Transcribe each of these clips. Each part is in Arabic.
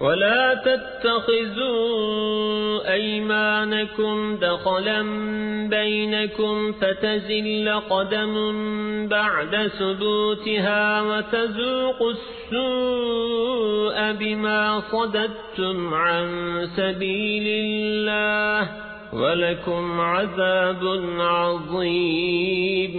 ولا تتخذوا أيمانكم دخلا بينكم فتزل قدم بعد ثبوتها وتزوق السوء بما صددتم عن سبيل الله ولكم عذاب عظيم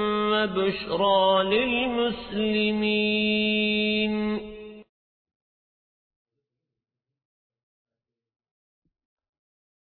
وبشرى للمسلمين